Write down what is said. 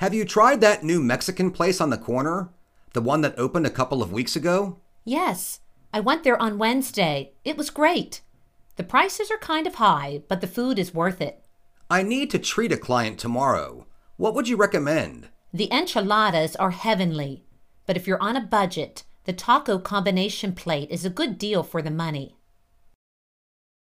Have you tried that new Mexican place on the corner? The one that opened a couple of weeks ago? Yes, I went there on Wednesday. It was great. The prices are kind of high, but the food is worth it. I need to treat a client tomorrow. What would you recommend? The enchiladas are heavenly, but if you're on a budget, the taco combination plate is a good deal for the money.